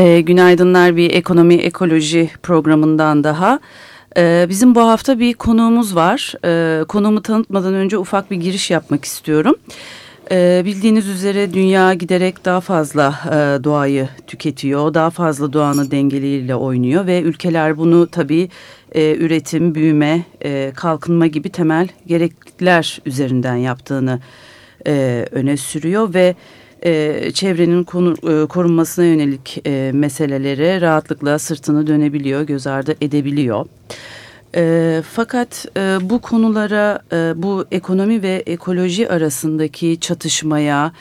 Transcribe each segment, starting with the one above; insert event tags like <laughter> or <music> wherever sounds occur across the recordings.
E, günaydınlar bir ekonomi ekoloji programından daha. E, bizim bu hafta bir konuğumuz var. E, konuğumu tanıtmadan önce ufak bir giriş yapmak istiyorum. E, bildiğiniz üzere dünya giderek daha fazla e, doğayı tüketiyor. Daha fazla doğanın dengeleriyle oynuyor ve ülkeler bunu tabii e, üretim, büyüme, e, kalkınma gibi temel gereklilikler üzerinden yaptığını e, öne sürüyor ve e, çevrenin konu, e, korunmasına yönelik e, meselelere rahatlıkla sırtını dönebiliyor, göz ardı edebiliyor. E, fakat e, bu konulara, e, bu ekonomi ve ekoloji arasındaki çatışmaya,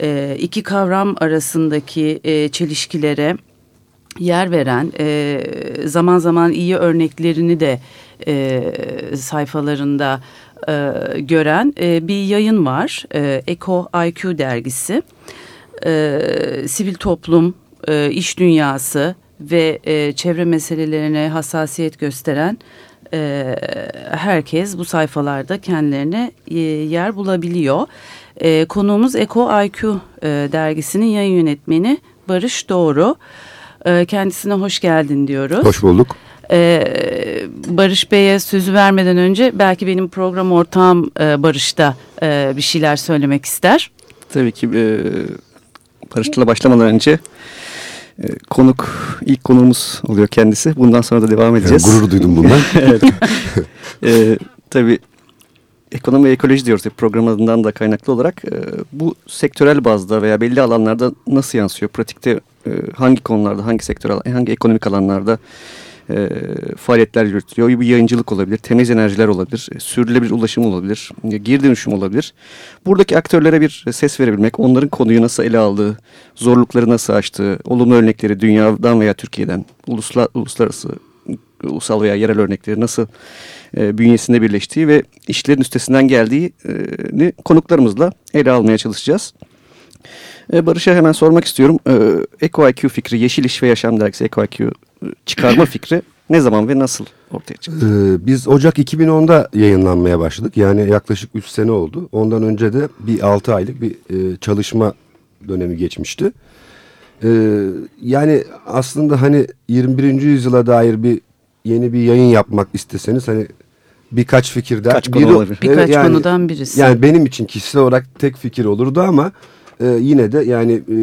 e, iki kavram arasındaki e, çelişkilere yer veren, e, zaman zaman iyi örneklerini de e, sayfalarında e, gören e, bir yayın var. E, Eco IQ dergisi. E, sivil toplum, e, iş dünyası ve e, çevre meselelerine hassasiyet gösteren e, herkes bu sayfalarda kendilerine e, yer bulabiliyor. E, konuğumuz Eco IQ e, dergisinin yayın yönetmeni Barış Doğru. E, kendisine hoş geldin diyoruz. Hoş bulduk. Ee, Barış Bey'e sözü vermeden önce belki benim program ortağım e, Barış da e, bir şeyler söylemek ister. Tabii ki e, Barış'la başlamadan önce e, konuk, ilk konuğumuz oluyor kendisi. Bundan sonra da devam edeceğiz. Yani gurur duydum bundan. <laughs> evet. e, tabii ekonomi ve ekoloji diyoruz program adından da kaynaklı olarak. E, bu sektörel bazda veya belli alanlarda nasıl yansıyor? Pratikte e, hangi konularda, hangi sektör, hangi ekonomik alanlarda e, faaliyetler yürütülüyor. Bir yayıncılık olabilir, temiz enerjiler olabilir, e, sürdürülebilir ulaşım olabilir, e, geri dönüşüm olabilir. Buradaki aktörlere bir ses verebilmek, onların konuyu nasıl ele aldığı, zorlukları nasıl aştığı, olumlu örnekleri dünyadan veya Türkiye'den, uluslar, uluslararası, ulusal veya yerel örnekleri nasıl e, bünyesinde birleştiği ve işlerin üstesinden geldiğini konuklarımızla ele almaya çalışacağız. E, Barış'a hemen sormak istiyorum. E, EcoIQ fikri, Yeşil İş ve Yaşam Dergisi EcoIQ çıkarma <laughs> fikri ne zaman ve nasıl ortaya çıktı? Ee, biz Ocak 2010'da yayınlanmaya başladık. Yani yaklaşık 3 sene oldu. Ondan önce de bir 6 aylık bir e, çalışma dönemi geçmişti. Ee, yani aslında hani 21. yüzyıla dair bir yeni bir yayın yapmak isteseniz hani birkaç fikirden Kaç konu olabilir? Birkaç yani, konudan birisi. Yani benim için kişisel olarak tek fikir olurdu ama e, yine de yani e,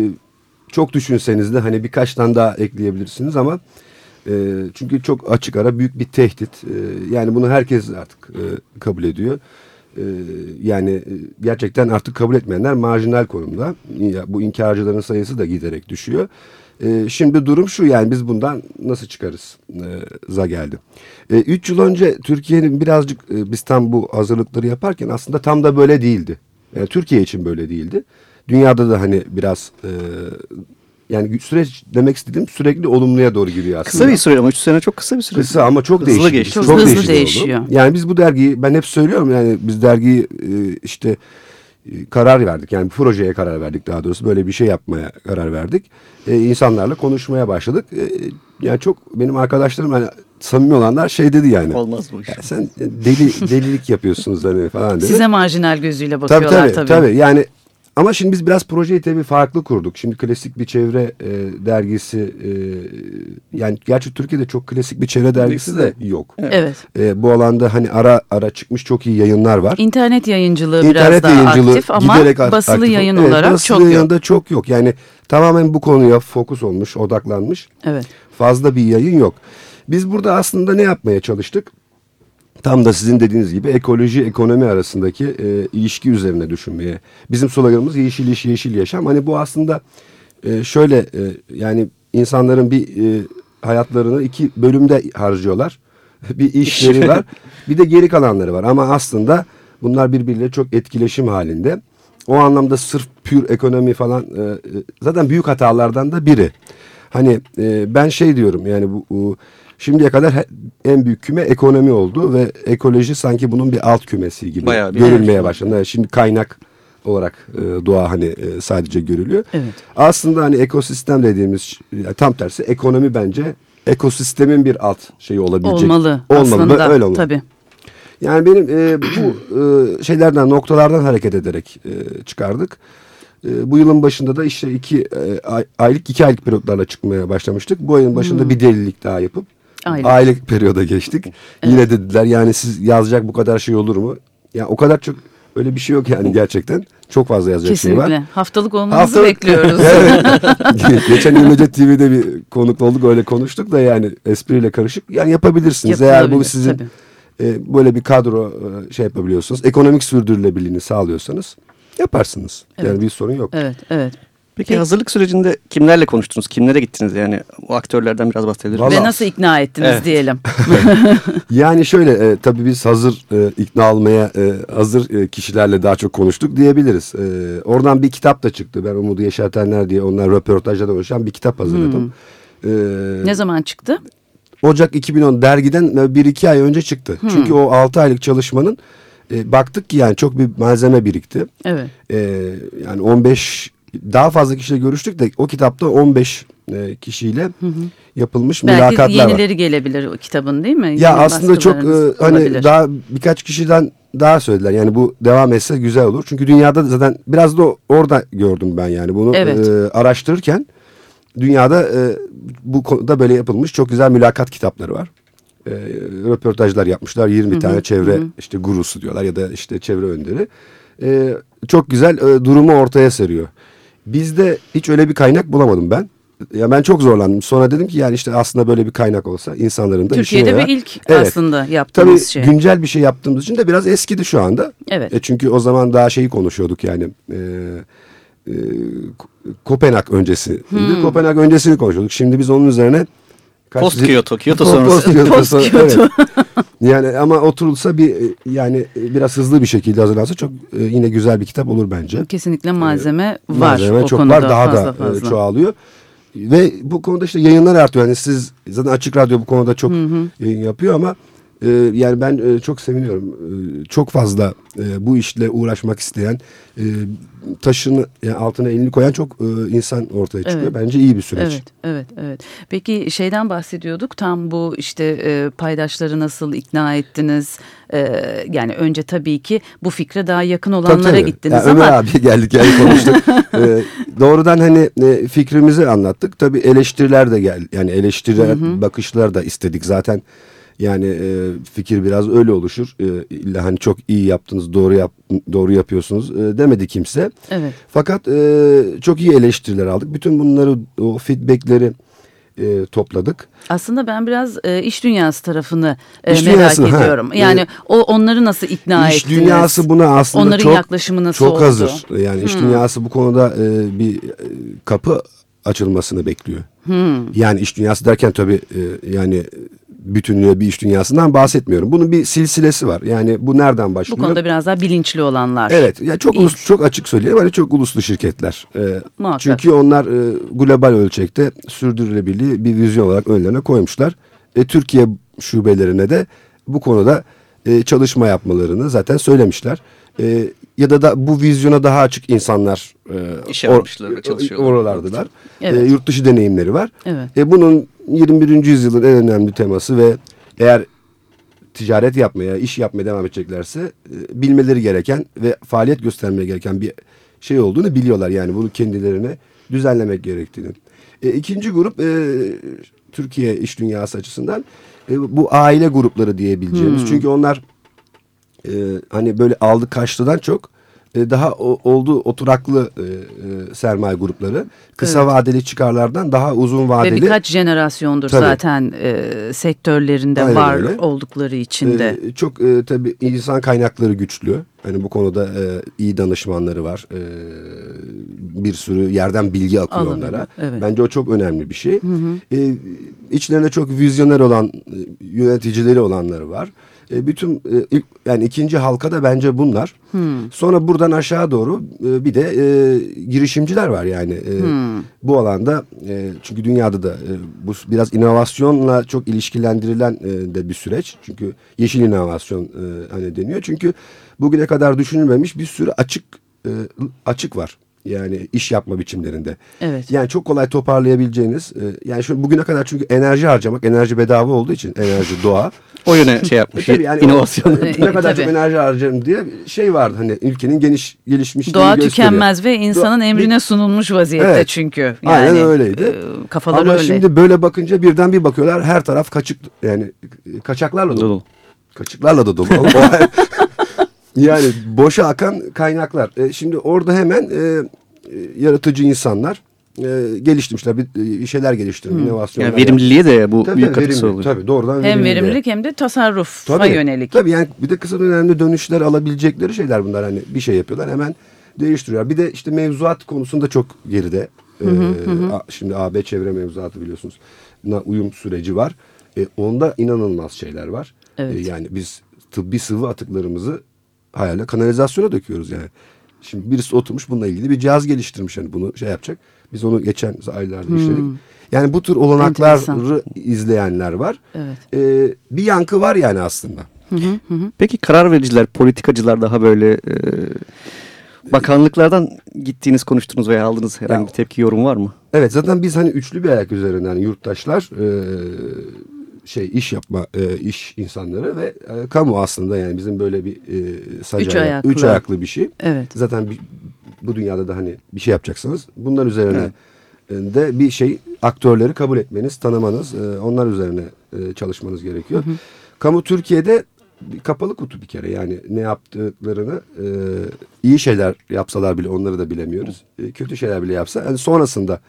çok düşünseniz de hani birkaç tane daha ekleyebilirsiniz ama e, çünkü çok açık ara büyük bir tehdit. E, yani bunu herkes artık e, kabul ediyor. E, yani e, gerçekten artık kabul etmeyenler marjinal konumda. Bu inkarcıların sayısı da giderek düşüyor. E, şimdi durum şu yani biz bundan nasıl çıkarız za geldi. E, üç yıl önce Türkiye'nin birazcık biz tam bu hazırlıkları yaparken aslında tam da böyle değildi. Yani Türkiye için böyle değildi. Dünyada da hani biraz e, yani süreç demek istediğim sürekli olumluya doğru gidiyor aslında. Kısa bir süre ama 3 sene çok kısa bir süre. Kısa ama çok hızlı değişik. Geçti. Çok hızlı değişiyor. Oldu. Yani biz bu dergiyi ben hep söylüyorum yani biz dergiyi e, işte e, karar verdik. Yani projeye karar verdik daha doğrusu. Böyle bir şey yapmaya karar verdik. Ee, insanlarla konuşmaya başladık. Ee, yani çok benim arkadaşlarım hani samimi olanlar şey dedi yani. Olmaz bu iş. Yani sen deli delilik yapıyorsunuz hani falan dedi. Size marjinal gözüyle bakıyorlar tabii. tabii. Tabii tabii. Yani ama şimdi biz biraz projeyi tabii farklı kurduk. Şimdi klasik bir çevre e, dergisi e, yani gerçi Türkiye'de çok klasik bir çevre dergisi de yok. Evet. E, bu alanda hani ara ara çıkmış çok iyi yayınlar var. İnternet yayıncılığı İnternet biraz daha yayıncılığı aktif ama giderek basılı aktif. yayın Evet, olarak basılı çok yok. yayında çok yok. Yani tamamen bu konuya fokus olmuş, odaklanmış. Evet. Fazla bir yayın yok. Biz burada aslında ne yapmaya çalıştık? Tam da sizin dediğiniz gibi ekoloji ekonomi arasındaki e, ilişki üzerine düşünmeye. Bizim sloganımız yeşil iş yeşil yaşam. Hani bu aslında e, şöyle e, yani insanların bir e, hayatlarını iki bölümde harcıyorlar. <laughs> bir işleri var <laughs> bir de geri kalanları var. Ama aslında bunlar birbiriyle çok etkileşim halinde. O anlamda sırf pür ekonomi falan e, e, zaten büyük hatalardan da biri. Hani e, ben şey diyorum yani bu, bu şimdiye kadar en büyük küme ekonomi oldu ve ekoloji sanki bunun bir alt kümesi gibi Bayağı görülmeye başladı. Yani Şimdi kaynak olarak e, doğa hani e, sadece görülüyor. Evet. Aslında hani ekosistem dediğimiz yani tam tersi ekonomi bence ekosistemin bir alt şeyi olabilecek. Olmalı, Olmalı. aslında. Öyle olmalı. Tabii. Yani benim e, bu e, şeylerden noktalardan hareket ederek e, çıkardık. E, bu yılın başında da işte iki e, ay- aylık iki aylık periyotlarla çıkmaya başlamıştık. Bu ayın başında bir delilik daha yapıp Aylık. aylık, periyoda geçtik. Yine dediler yani siz yazacak bu kadar şey olur mu? Ya o kadar çok öyle bir şey yok yani gerçekten. Çok fazla yazacak şey var. Kesinlikle. Haftalık olmanızı Haftalık- bekliyoruz. <laughs> Evet. <laughs> Geçen İmece TV'de bir konuk olduk öyle konuştuk da yani espriyle karışık. Yani yapabilirsiniz eğer bu sizin tabii. e, böyle bir kadro e, şey yapabiliyorsanız, ekonomik sürdürülebilirliğini sağlıyorsanız yaparsınız. Yani Evet. bir sorun yok. Evet, evet. Peki, Peki. hazırlık sürecinde kimlerle konuştunuz? Kimlere gittiniz? Yani o aktörlerden biraz bahsedebilir Vallahi- Ve nasıl ikna ettiniz Evet. diyelim. <laughs> Yani şöyle e, tabii biz hazır e, ikna almaya e, hazır e, kişilerle daha çok konuştuk diyebiliriz. E, oradan bir kitap da çıktı. Ben Umudu Yaşartenler diye onlar röportajlardan oluşan bir kitap hazırladım. E, Ne zaman çıktı? Ocak 2010 dergiden e, bir iki ay önce çıktı. Çünkü o 6 aylık çalışmanın e, baktık ki yani çok bir malzeme birikti. Evet. E, yani 15 daha fazla kişiyle görüştük de o kitapta 15 e, kişiyle yapılmış Belki mülakatlar var. yenileri gelebilir o kitabın değil mi? Ya Yeni aslında çok e, hani olabilir. daha birkaç kişiden daha söylediler. Yani bu devam etse güzel olur. Çünkü dünyada da zaten biraz da orada gördüm ben yani bunu Evet. e, araştırırken dünyada e, bu konuda böyle yapılmış çok güzel mülakat kitapları var. E, röportajlar yapmışlar. 20 tane çevre işte gurusu diyorlar ya da işte çevre önderi. E, çok güzel e, durumu ortaya seriyor. Bizde hiç öyle bir kaynak bulamadım ben. Ya ben çok zorlandım. Sonra dedim ki yani işte aslında böyle bir kaynak olsa insanların da işine Türkiye'de bir ilk Evet. aslında Tabii yaptığımız şey. güncel bir şey yaptığımız için de biraz eskidi şu anda. Evet. E çünkü o zaman daha şeyi konuşuyorduk yani. E, e, Ko- Kopenhag öncesi. Hmm. Kopenhag öncesini konuşuyorduk. Şimdi biz onun üzerine kaç- Post Kyoto, Kyoto sonrası. Post Kyoto Post Kyoto. evet. Yani ama oturulsa bir yani biraz hızlı bir şekilde hazırlansa çok e, yine güzel bir kitap olur bence. Kesinlikle malzeme var. Malzeme o çok konuda var daha fazla da e, fazla. çoğalıyor. Ve bu konuda işte yayınlar artıyor. Yani siz zaten Açık Radyo bu konuda çok yayın yapıyor ama e, yani ben e, çok seviniyorum. E, çok fazla e, bu işle uğraşmak isteyen e, taşını yani altına elini koyan çok e, insan ortaya çıkıyor. Evet. Bence iyi bir süreç. Evet, evet, evet. Peki şeyden bahsediyorduk. Tam bu işte e, paydaşları nasıl ikna ettiniz? E, yani önce tabii ki bu fikre daha yakın Tabii, olanlara tabii. gittiniz Ya ama Ömer abi geldik yani konuştuk. Ee, <laughs> doğrudan hani e, fikrimizi anlattık. Tabii eleştiriler de gel yani eleştiriler bakışlar da istedik zaten. Yani e, fikir biraz öyle oluşur. E, illa hani çok iyi yaptınız, doğru yap doğru yapıyorsunuz e, demedi kimse. evet. Fakat e, çok iyi eleştiriler aldık. Bütün bunları o feedbackleri e, topladık. Aslında ben biraz e, iş dünyası tarafını e, İş merak dünyası, ha. ediyorum. Yani E, o onları nasıl ikna İş ettiniz? dünyası buna aslında Onların çok yaklaşımı nasıl çok oldu? hazır. Yani iş dünyası bu konuda e, bir e, kapı açılmasını bekliyor. Yani iş dünyası derken tabii e, yani bütünlüğe bir iş dünyasından bahsetmiyorum. Bunun bir silsilesi var. Yani bu nereden Bu başlıyor? konuda biraz daha bilinçli olanlar. Evet, ya çok ulus, çok açık söyleyeyim. Hani çok uluslu şirketler. E, Muhakkak. çünkü onlar e, global ölçekte sürdürülebilirliği bir vizyon olarak önlerine koymuşlar. E, Türkiye şubelerine de bu konuda e, çalışma yapmalarını zaten söylemişler. E, ya da da bu vizyona daha açık insanlar e, almışlar ve çalışıyorlar. Oralardılar. Evet. E, yurt dışı deneyimleri var. Evet. E, bunun 21. yüzyılın en önemli teması ve eğer ticaret yapmaya, iş yapmaya devam edeceklerse e, bilmeleri gereken ve faaliyet göstermeye gereken bir şey olduğunu biliyorlar. Yani bunu kendilerine düzenlemek gerektiğini. E, ikinci grup e, Türkiye iş dünyası açısından e, bu aile grupları diyebileceğimiz. Çünkü onlar e, hani böyle aldı kaçtıdan çok e, daha o, olduğu oturaklı e, e, sermaye grupları kısa Evet. vadeli çıkarlardan daha uzun Ve vadeli birkaç jenerasyondur Tabii. zaten e, sektörlerinde Aynen var öyle. oldukları için de. Ee, çok e, tabii insan kaynakları güçlü. Hani bu konuda e, iyi danışmanları var. E, bir sürü yerden bilgi akıyor Alınıyor, onlara. evet. Bence o çok önemli bir şey. E, içlerinde çok vizyoner olan e, yöneticileri olanları var. E, bütün e, ilk, yani ikinci halka da bence bunlar. Hmm. Sonra buradan aşağı doğru e, bir de e, girişimciler var yani e, hmm. bu alanda e, çünkü dünyada da e, bu biraz inovasyonla çok ilişkilendirilen e, de bir süreç. Çünkü yeşil inovasyon e, hani deniyor. Çünkü bugüne kadar düşünülmemiş bir sürü açık e, açık var. Yani iş yapma biçimlerinde. Evet. Yani çok kolay toparlayabileceğiniz. E, yani şu bugüne kadar çünkü enerji harcamak, enerji bedava olduğu için enerji <laughs> doğa. o yöne şey yapmış. tabii yani inovasyon. O, ne kadar çok enerji harcarım diye şey vardı hani ülkenin geniş gelişmiş. Doğa tükenmez ve insanın Doğa, emrine sunulmuş vaziyette evet, çünkü. Yani, aynen öyleydi. E, kafaları Ama öyle. şimdi böyle bakınca birden bir bakıyorlar her taraf kaçık yani kaçaklarla dolu. Kaçıklarla da dolu. <laughs> yani boşa akan kaynaklar. E, şimdi orada hemen e, e yaratıcı insanlar e, geliştirmişler. Bir, bir şeyler geliştirmiş. Hmm. inovasyonlar. Yani verimliliğe de bu tabii, büyük katkısı oluyor. Tabii doğrudan Hem verimlilik hem de tasarrufa tabii, yönelik. Tabii yani bir de kısa dönemde dönüşler alabilecekleri şeyler bunlar. Hani bir şey yapıyorlar hemen değiştiriyor. Bir de işte mevzuat konusunda çok geride. Hı hı, ee, hı. Şimdi AB çevre mevzuatı biliyorsunuz. Uyum süreci var. E, onda inanılmaz şeyler var. Evet. E, yani biz tıbbi sıvı atıklarımızı hayale kanalizasyona döküyoruz yani. Şimdi birisi oturmuş bununla ilgili bir cihaz geliştirmiş yani bunu şey yapacak. Biz onu geçen aylarda hmm. işledik. Yani bu tür olanakları Enteresan. izleyenler var. Evet. Ee, bir yankı var yani aslında. Hı hı hı. Peki karar vericiler, politikacılar daha böyle e, bakanlıklardan gittiğiniz, konuştunuz veya aldığınız herhangi bir tepki, yorum var mı? Evet zaten biz hani üçlü bir ayak üzerinden yani yurttaşlar, e, şey iş yapma e, iş insanları ve e, kamu aslında yani bizim böyle bir e, sacaya, üç, ayaklı. üç ayaklı bir şey. Evet. Zaten bir, bu dünyada da hani bir şey yapacaksanız bunlar üzerine evet. de bir şey aktörleri kabul etmeniz, tanımanız, e, onlar üzerine e, çalışmanız gerekiyor. Hı hı. Kamu Türkiye'de bir kapalı kutu bir kere yani ne yaptıklarını e, iyi şeyler yapsalar bile onları da bilemiyoruz. E, kötü şeyler bile yapsa yani sonrasında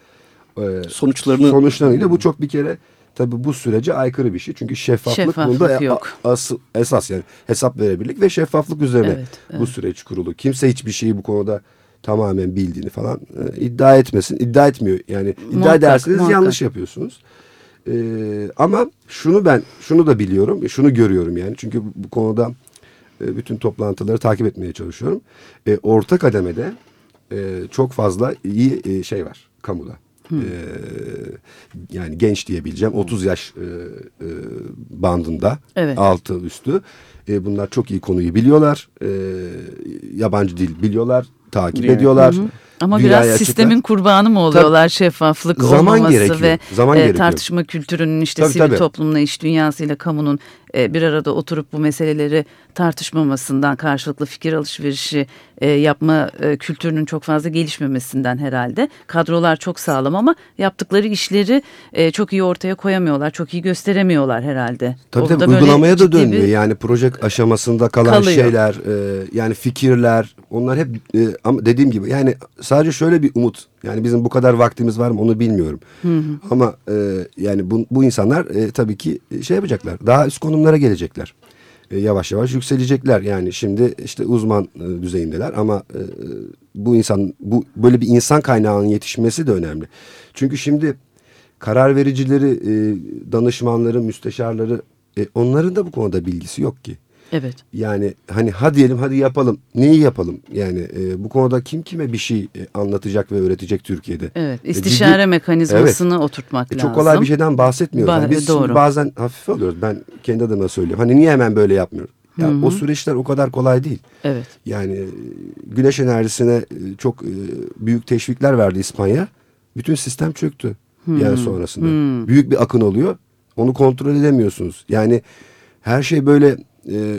e, sonuçlarını sonuçlarıyla bu çok bir kere Tabii bu sürece aykırı bir şey. Çünkü şeffaflık, şeffaflık bunda yok. Asıl, esas yani hesap verebilirlik ve şeffaflık üzerine evet, evet. bu süreç kurulu. Kimse hiçbir şeyi bu konuda tamamen bildiğini falan e, iddia etmesin. İddia etmiyor. Yani iddia muhakkak, ederseniz muhakkak. yanlış yapıyorsunuz. Ee, ama şunu ben şunu da biliyorum. Şunu görüyorum yani. Çünkü bu, bu konuda e, bütün toplantıları takip etmeye çalışıyorum. E, orta kademede e, çok fazla iyi e, şey var kamuda. Hmm. E, yani genç diyebileceğim 30 yaş e, e, bandında evet. altı üstü. E, bunlar çok iyi konuyu biliyorlar. E, yabancı dil biliyorlar, takip yani. ediyorlar. Hı hı. Ama biraz sistemin açıklar. kurbanı mı oluyorlar tabii, şeffaflık zaman olmaması gerekiyor. ve zaman e, tartışma kültürünün işte tabii, sivil tabii. toplumla iş dünyasıyla kamunun e, bir arada oturup bu meseleleri tartışmamasından karşılıklı fikir alışverişi e, yapma e, kültürünün çok fazla gelişmemesinden herhalde. Kadrolar çok sağlam ama yaptıkları işleri e, çok iyi ortaya koyamıyorlar, çok iyi gösteremiyorlar herhalde. Tabii tabii uygulamaya da dönmüyor. Bir... Yani proje aşamasında kalan Kalıyor. şeyler, e, yani fikirler onlar hep e, ama dediğim gibi yani sadece şöyle bir umut. Yani bizim bu kadar vaktimiz var mı onu bilmiyorum. Hı hı. Ama e, yani bu, bu insanlar e, tabii ki şey yapacaklar. Daha üst konumlara gelecekler. E, yavaş yavaş yükselecekler. Yani şimdi işte uzman e, düzeyindeler ama e, bu insan bu böyle bir insan kaynağının yetişmesi de önemli. Çünkü şimdi karar vericileri, e, danışmanları, müsteşarları e, onların da bu konuda bilgisi yok ki. Evet. Yani hani ha diyelim hadi yapalım. Neyi yapalım? Yani e, bu konuda kim kime bir şey e, anlatacak ve öğretecek Türkiye'de? Evet. E, istişare e, ciddi, mekanizmasını evet. oturtmak e, Çok kolay bir şeyden bahsetmiyoruz. Ba yani biz doğru. bazen hafif alıyoruz. Ben kendi adıma söylüyorum. Hani niye hemen böyle yapmıyoruz? Ya Hı -hı. o süreçler o kadar kolay değil. Evet. Yani e, güneş enerjisine e, çok büyük teşvikler verdi İspanya. Bütün sistem çöktü. Hı -hı. Yani sonrasında. Hı -hı. Büyük bir akın oluyor. Onu kontrol edemiyorsunuz. Yani her şey böyle e,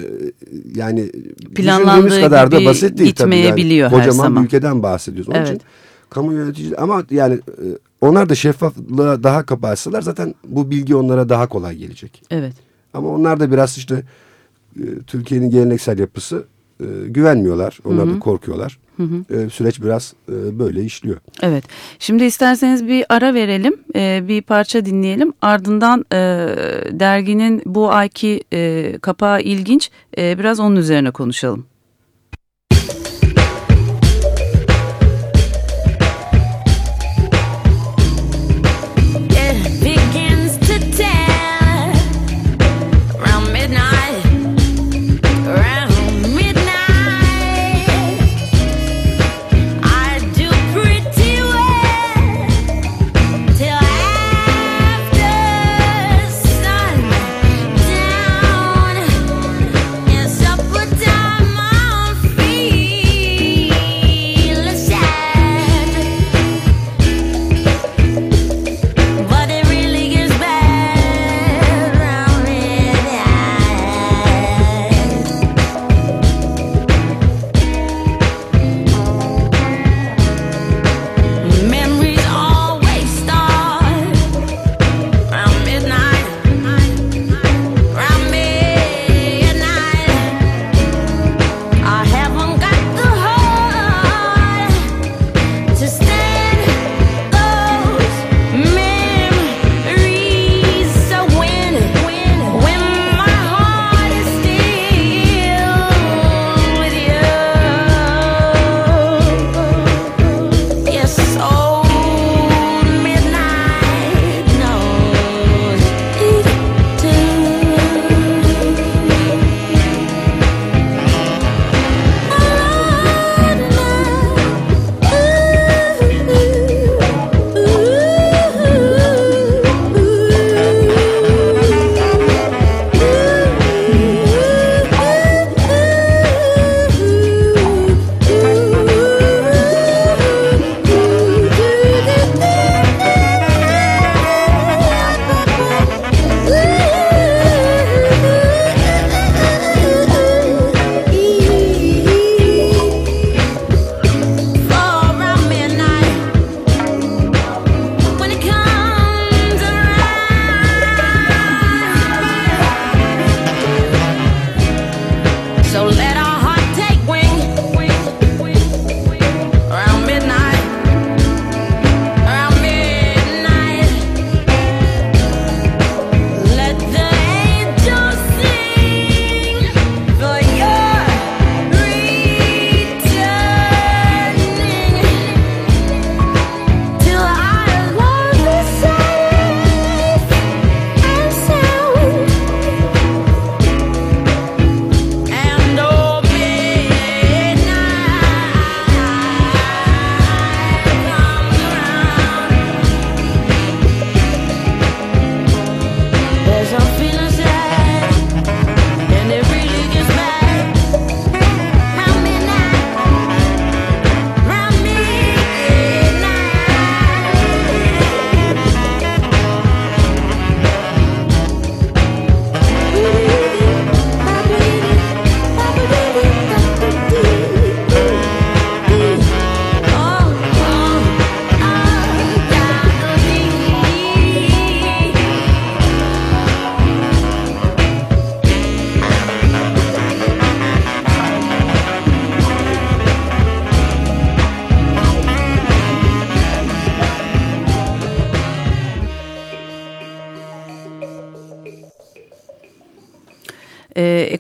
yani planlandığı kadar da basit değil tabii. Yani, her kocaman zaman. bir ülkeden bahsediyoruz. Onun evet. için kamu yöneticileri ama yani e, onlar da şeffaflığa daha kapatsalar zaten bu bilgi onlara daha kolay gelecek. Evet. Ama onlar da biraz işte e, Türkiye'nin geleneksel yapısı e, güvenmiyorlar. Onlar Hı -hı. da korkuyorlar. Hı hı. E, süreç biraz e, böyle işliyor. Evet. Şimdi isterseniz bir ara verelim. E, bir parça dinleyelim. Ardından e, derginin bu ayki e, kapağı ilginç. E, biraz onun üzerine konuşalım.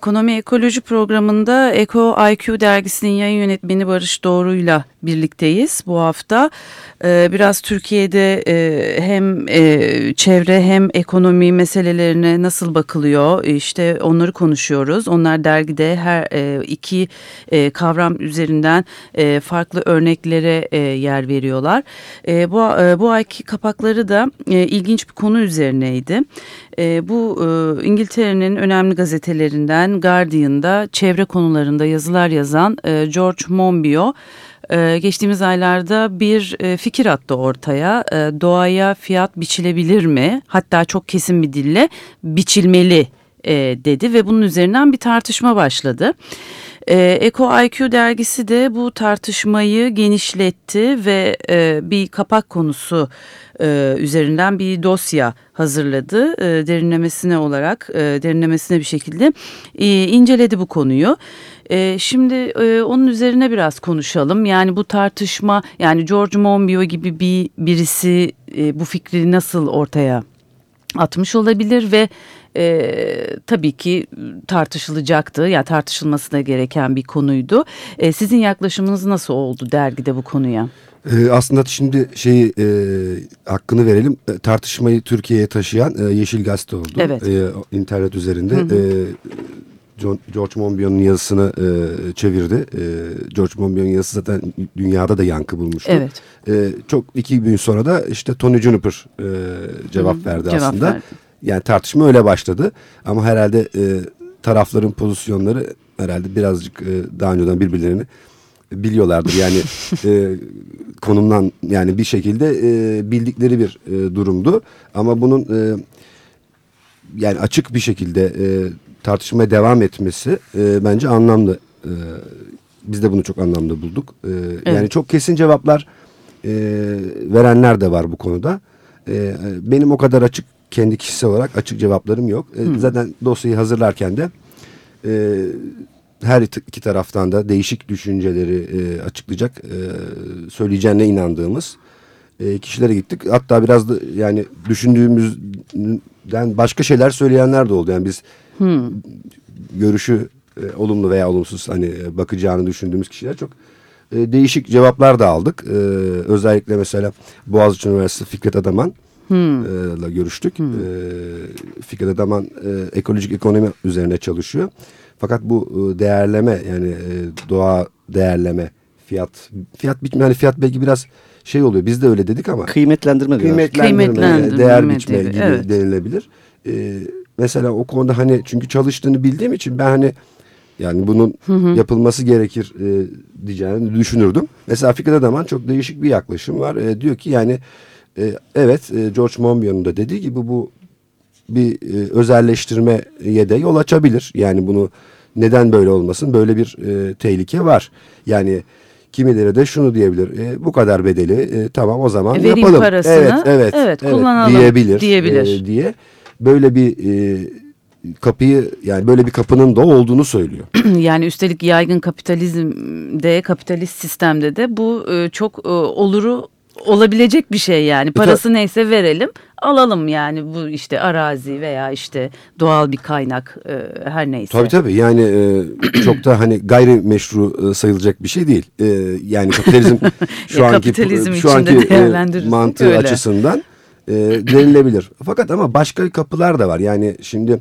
Ekonomi Ekoloji programında Eko IQ dergisinin yayın yönetmeni Barış Doğru'yla birlikteyiz bu hafta. Ee, biraz Türkiye'de e, hem e, çevre hem ekonomi meselelerine nasıl bakılıyor işte onları konuşuyoruz. Onlar dergide her e, iki kavram üzerinden farklı örneklere yer veriyorlar. Bu, bu ayki kapakları da ilginç bir konu üzerineydi. E, bu e, İngiltere'nin önemli gazetelerinden Guardian'da çevre konularında yazılar yazan e, George Monbiot e, geçtiğimiz aylarda bir e, fikir attı ortaya. E, doğaya fiyat biçilebilir mi? Hatta çok kesin bir dille biçilmeli e, dedi ve bunun üzerinden bir tartışma başladı. E, Eko IQ dergisi de bu tartışmayı genişletti ve e, bir kapak konusu e, üzerinden bir dosya hazırladı. E, derinlemesine olarak, e, derinlemesine bir şekilde e, inceledi bu konuyu. E, şimdi e, onun üzerine biraz konuşalım. Yani bu tartışma, yani George Monbiot gibi bir birisi e, bu fikri nasıl ortaya atmış olabilir ve e, tabii ki tartışılacaktı. Ya yani tartışılması da gereken bir konuydu. E, sizin yaklaşımınız nasıl oldu dergide bu konuya? Ee, aslında şimdi şeyi e, hakkını verelim. E, tartışmayı Türkiye'ye taşıyan e, Yeşil Gazete oldu. Evet. E, internet üzerinde. Hı hı. E, John, George Monbiot'un yazısını e, çevirdi. E, George Monbiot'un yazısı zaten dünyada da yankı bulmuştu. Evet. E, çok iki gün sonra da işte Tony Juniper e, cevap Hı, verdi cevap aslında. Verdi. Yani tartışma öyle başladı. Ama herhalde e, tarafların pozisyonları herhalde birazcık e, daha önceden birbirlerini biliyorlardır. Yani <laughs> e, konumdan yani bir şekilde e, bildikleri bir e, durumdu. Ama bunun e, yani açık bir şekilde e, tartışmaya devam etmesi e, bence anlamlı. E, biz de bunu çok anlamlı bulduk. E, evet. Yani çok kesin cevaplar e, verenler de var bu konuda. E, benim o kadar açık kendi kişisel olarak açık cevaplarım yok. E, zaten dosyayı hazırlarken de e, her iki taraftan da değişik düşünceleri e, açıklayacak e, söyleyeceğine inandığımız e, kişilere gittik. Hatta biraz da yani düşündüğümüzden başka şeyler söyleyenler de oldu. Yani biz hmm. görüşü e, olumlu veya olumsuz hani e, bakacağını düşündüğümüz kişiler çok e, değişik cevaplar da aldık. E, özellikle mesela Boğaziçi Üniversitesi Fikret Adaman hmm. ile görüştük. Hmm. E, Fikret Adaman e, ekolojik ekonomi üzerine çalışıyor. Fakat bu e, değerleme yani e, doğa değerleme fiyat fiyat bitme yani fiyat belki biraz şey oluyor. Biz de öyle dedik ama kıymetlendirme kıymetlendirme, kıymetlendirme değer biçme gibi evet. denilebilir. Ee, mesela o konuda hani çünkü çalıştığını bildiğim için ben hani yani bunun hı hı. yapılması gerekir e, diyeceğini düşünürdüm. Mesela Fikret Adaman çok değişik bir yaklaşım var. E, diyor ki yani e, evet e, George Monbiot'un da dediği gibi bu bir e, özelleştirmeye de yol açabilir. Yani bunu neden böyle olmasın? Böyle bir e, tehlike var. Yani kimileri de şunu diyebilir. E, bu kadar bedeli e, tamam o zaman e, yapalım. parasını evet, evet, evet, kullanalım diyebilir. diyebilir. E, diye böyle bir e, kapıyı yani böyle bir kapının da olduğunu söylüyor. <clears throat> yani üstelik yaygın kapitalizmde kapitalist sistemde de bu e, çok e, oluru olabilecek bir şey yani. Parası neyse verelim alalım yani bu işte arazi veya işte doğal bir kaynak e, her neyse. Tabii tabii yani e, <clears throat> çok da hani gayrimeşru e, sayılacak bir şey değil. E, yani kapitalizm <laughs> şu anki kapitalizm şu anki e, mantığı öyle. açısından e, denilebilir. Fakat ama başka kapılar da var. Yani şimdi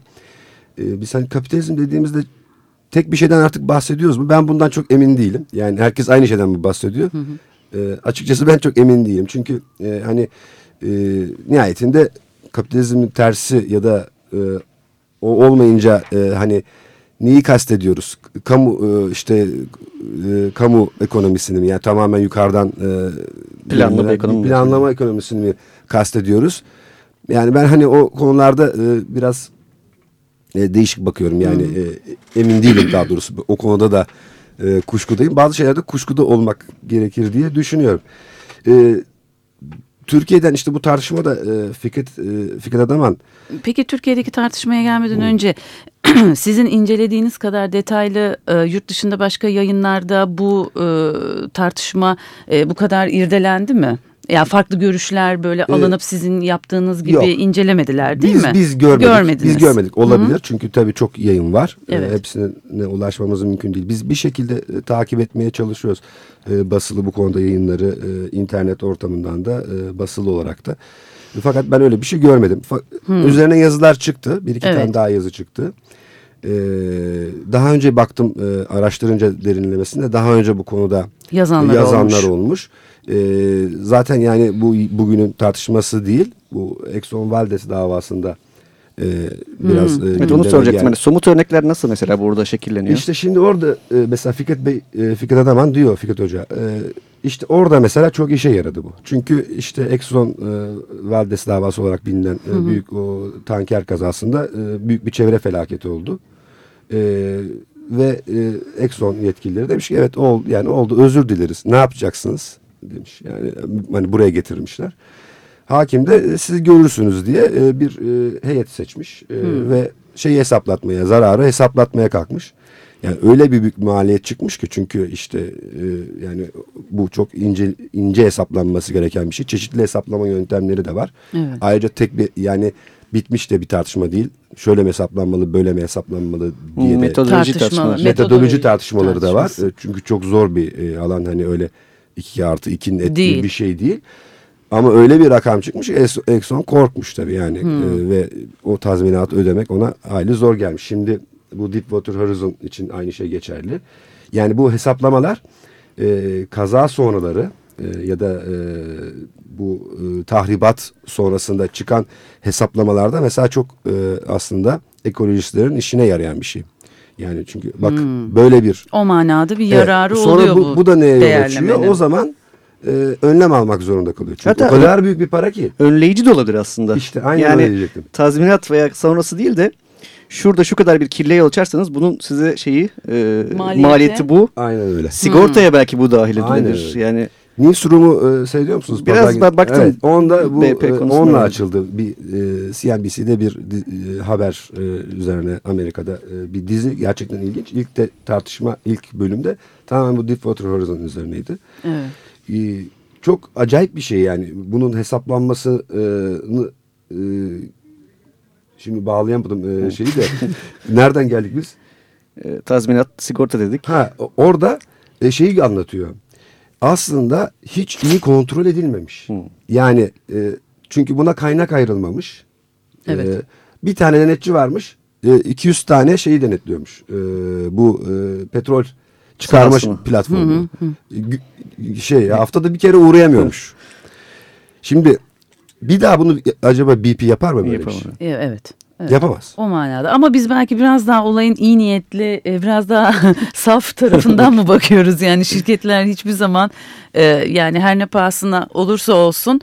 e, biz hani kapitalizm dediğimizde tek bir şeyden artık bahsediyoruz mu? Ben bundan çok emin değilim. Yani herkes aynı şeyden mi bahsediyor? Hı hı. E, açıkçası ben çok emin değilim. Çünkü e, hani e, nihayetinde kapitalizmin tersi ya da e, o olmayınca e, hani neyi kastediyoruz? Kamu e, işte e, kamu ekonomisini mi yani tamamen yukarıdan e, planlama, ekonomi planlama ekonomisini mi kastediyoruz? Yani ben hani o konularda e, biraz e, değişik bakıyorum yani e, emin değilim daha doğrusu o konuda da e, kuşkudayım. Bazı şeylerde kuşkuda olmak gerekir diye düşünüyorum. E, Türkiye'den işte bu tartışmada e, Fikret, e, Fikret Adaman. Peki Türkiye'deki tartışmaya gelmeden Hı. önce <clears throat> sizin incelediğiniz kadar detaylı e, yurt dışında başka yayınlarda bu e, tartışma e, bu kadar irdelendi mi? Ya farklı görüşler böyle Ee, alınıp sizin yaptığınız gibi yok. incelemediler değil biz, mi? Biz görmedik. Görmediniz. Biz görmedik. Olabilir. Çünkü tabii çok yayın var. Ee, Evet. hepsine ulaşmamız mümkün değil. Biz bir şekilde e, takip etmeye çalışıyoruz. E, basılı bu konuda yayınları e, internet ortamından da e, basılı olarak da. Fakat ben öyle bir şey görmedim. Fa- Üzerine yazılar çıktı. Bir iki Evet. tane daha yazı çıktı. Ee, daha önce baktım e, araştırınca derinlemesinde daha önce bu konuda Yazanlar yazanlar olmuş. olmuş. Ee, zaten yani bu bugünün tartışması değil. Bu Exxon Valdez davasında e, biraz e, Evet onu soracaktım. Hani somut örnekler nasıl mesela burada şekilleniyor? İşte şimdi orada e, mesela Fikret Bey, e, Fikret Adaman diyor Fikret Hoca. e, işte orada mesela çok işe yaradı bu. Çünkü işte Exxon e, Valdez davası olarak bilinen e, büyük o tanker kazasında e, büyük bir çevre felaketi oldu. E, ve e, Exxon yetkilileri demiş ki evet oldu yani oldu özür dileriz. Ne yapacaksınız demiş. Yani hani buraya getirmişler. Hakim de e, siz görürsünüz diye e, bir e, heyet seçmiş E, ve şeyi hesaplatmaya, zararı hesaplatmaya kalkmış. Yani öyle bir büyük maliyet çıkmış ki çünkü işte e, yani bu çok ince ince hesaplanması gereken bir şey. Çeşitli hesaplama yöntemleri de var. Evet. Ayrıca tek bir yani bitmiş de bir tartışma değil. Şöyle mi hesaplanmalı, böyle mi hesaplanmalı diye de Metodoloji tartışmaları. Met- metodoloji tartışmaları da var. E, Çünkü çok zor bir e, alan hani öyle 2 artı 2'nin ettiği Değil. bir şey değil. Ama öyle bir rakam çıkmış Exxon korkmuş tabii yani E, ve o tazminatı ödemek ona hayli zor gelmiş. Şimdi bu Deepwater Horizon için aynı şey geçerli. Yani bu hesaplamalar e, kaza sonraları e, ya da e, bu e, tahribat sonrasında çıkan hesaplamalarda mesela çok e, aslında ekolojistlerin işine yarayan bir şey. Yani çünkü bak böyle bir O manada bir Evet, yararı sonra oluyor bu, bu. bu da neye yol açıyor? O zaman e, önlem almak zorunda kalıyor. Çünkü Hatta- o kadar büyük bir para ki. Önleyici de olabilir aslında. İşte aynen yani, öyle diyecektim. tazminat veya sonrası değil de şurada şu kadar bir kirliye yol açarsanız bunun size şeyi e, Maliyeti. maliyeti. bu. Aynen öyle. Sigortaya belki bu dahil Aynen edilebilir. öyle. Yani Newsroom'u e, seyrediyor musunuz? Biraz Pazar ben baktım. Evet, onda bu BP e, onunla yani. açıldı. Bir e, CNBC'de bir e, haber e, üzerine Amerika'da e, bir dizi gerçekten ilginç. İlk de tartışma ilk bölümde tamamen bu Deepwater Horizon üzerineydi. Evet. E, çok acayip bir şey yani. Bunun hesaplanmasını e, şimdi bağlayamadım e, şeyi de. <laughs> Nereden geldik biz? e, tazminat, sigorta dedik. Ha orada e, şeyi anlatıyor. Aslında hiç iyi kontrol edilmemiş. Yani e, çünkü buna kaynak ayrılmamış. Evet. E, bir tane denetçi varmış. E, 200 tane şeyi denetliyormuş. E, bu e, petrol çıkarma platformu. Gü- Şey haftada bir kere uğrayamıyormuş. Şimdi bir daha bunu acaba BP yapar mı böyle bir Yapamaz. şey? E, Evet. Evet. Yapamaz. O manada. Ama biz belki biraz daha olayın iyi niyetli, e, biraz daha <laughs> saf tarafından mı bakıyoruz? Yani şirketler hiçbir zaman e, yani her ne pahasına olursa olsun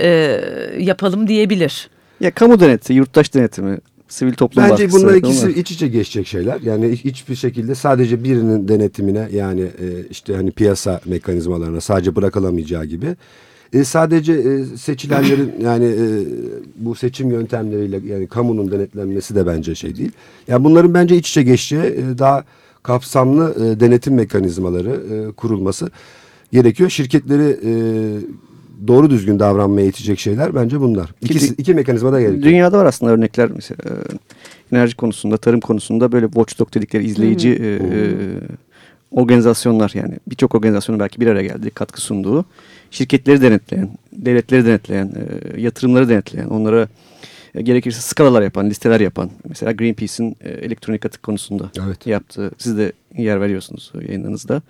e, yapalım diyebilir. Ya kamu deneti, yurttaş denetimi, sivil toplum Bence baskısı, bunlar ikisi iç içe geçecek şeyler. Yani hiç- hiçbir şekilde sadece birinin denetimine yani e, işte hani piyasa mekanizmalarına sadece bırakılamayacağı gibi. E, sadece e, seçilenlerin <clears throat> yani e, bu seçim yöntemleriyle yani kamunun denetlenmesi de bence şey değil. Yani bunların bence iç içe geçeceği e, daha kapsamlı e, denetim mekanizmaları e, kurulması gerekiyor. Şirketleri e, doğru düzgün davranmaya itecek şeyler bence bunlar. İkisi, iki mekanizma da gerekiyor. Dünyada var aslında örnekler mesela e, enerji konusunda, tarım konusunda böyle watchdog dedikleri izleyici e, e, organizasyonlar yani. Birçok organizasyonun belki bir araya geldiği katkı sunduğu şirketleri denetleyen, devletleri denetleyen, e, yatırımları denetleyen, onlara gerekirse skalalar yapan, listeler yapan mesela Greenpeace'in e, elektronik atık konusunda Evet. yaptığı, siz de yer veriyorsunuz yayınlarınızda.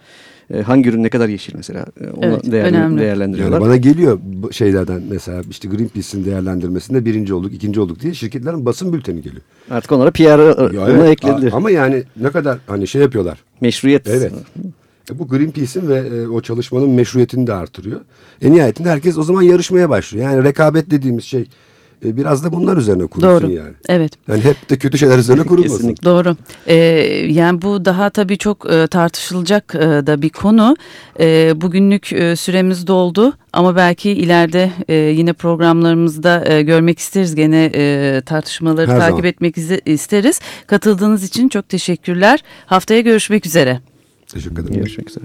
E, hangi ürün ne kadar yeşil mesela e, onu Evet, değerli- önemli. değerlendiriyorlar. Yani bana geliyor bu şeylerden mesela işte Greenpeace'in değerlendirmesinde birinci olduk, ikinci olduk diye şirketlerin basın bülteni geliyor. Artık onlara PR Ya ona evet, eklediler. a- Ama yani ne kadar hani şey yapıyorlar. Meşruiyet. Evet. E, bu Greenpeace'in ve e, o çalışmanın meşruiyetini de artırıyor. En nihayetinde herkes o zaman yarışmaya başlıyor. Yani rekabet dediğimiz şey e, biraz da bunlar üzerine kurulsun Doğru. yani. Evet. Yani hep de kötü şeyler üzerine kurulmasın. Kesinlikle. Doğru. Ee, yani bu daha tabii çok e, tartışılacak e, da bir konu. E, bugünlük e, süremiz doldu ama belki ileride e, yine programlarımızda e, görmek isteriz. Gene e, tartışmaları Her takip zaman. etmek isteriz. Katıldığınız için çok teşekkürler. Haftaya görüşmek üzere. Teşekkür ederim. Görüşmek üzere.